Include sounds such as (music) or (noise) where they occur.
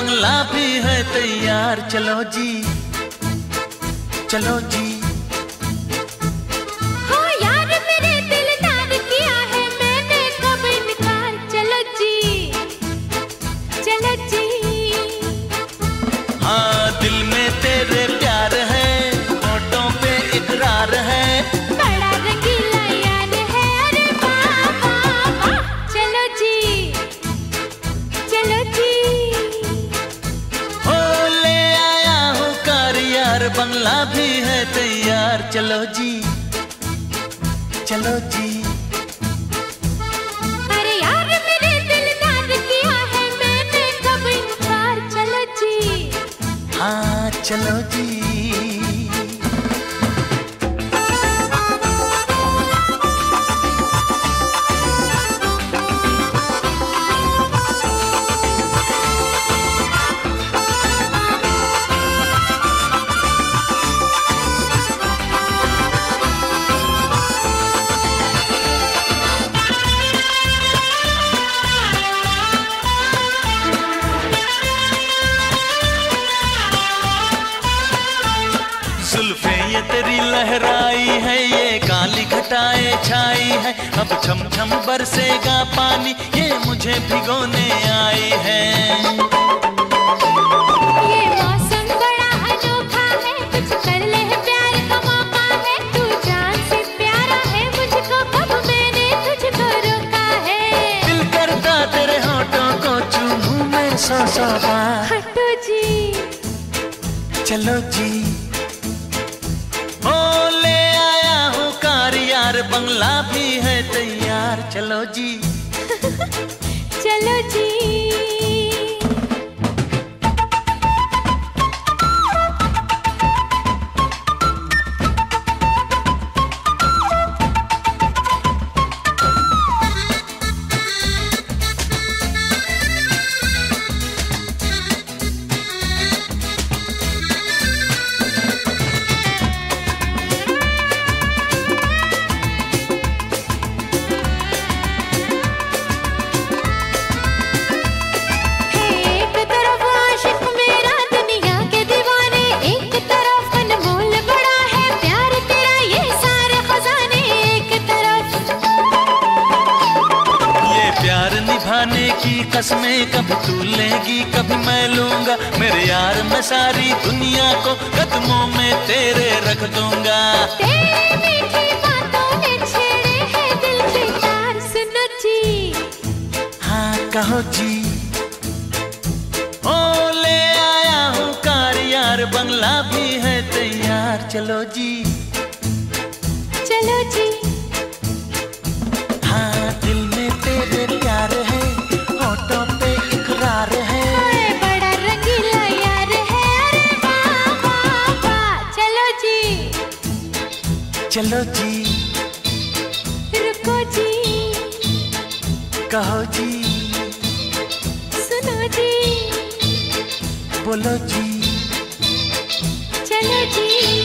बंगला भी है तैयार। चलो जी चलो जी। बंगला भी है तैयार। चलो जी चलो जी। अरे यार मेरे दिलदार किया है मैंने कब इनकार चलो जी। हाँ चलो जी। जुल्फे ये तेरी लहराई है ये काली घटाए छाई है। अब छम छम बरसेगा पानी ये मुझे भिगोने आई है। ये चलो बड़ा बंगला भी है तैयार चलो जी। (laughs) चलो जी। निभाने की कसमें कभी तू लेगी कभी मैं लूँगा। मेरे यार मैं सारी दुनिया को कदमों में तेरे रख दूँगा। तेरी मीठी बातों ने छेड़े हैं दिल के तार सुनो जी हाँ कहो जी। ओ ले आया हूँ कार यार बंगला भी है तैयार। चलो जी। चलो जी। चलो जी रुको जी। कहो जी। सुनो जी। बोलो जी। चलो जी।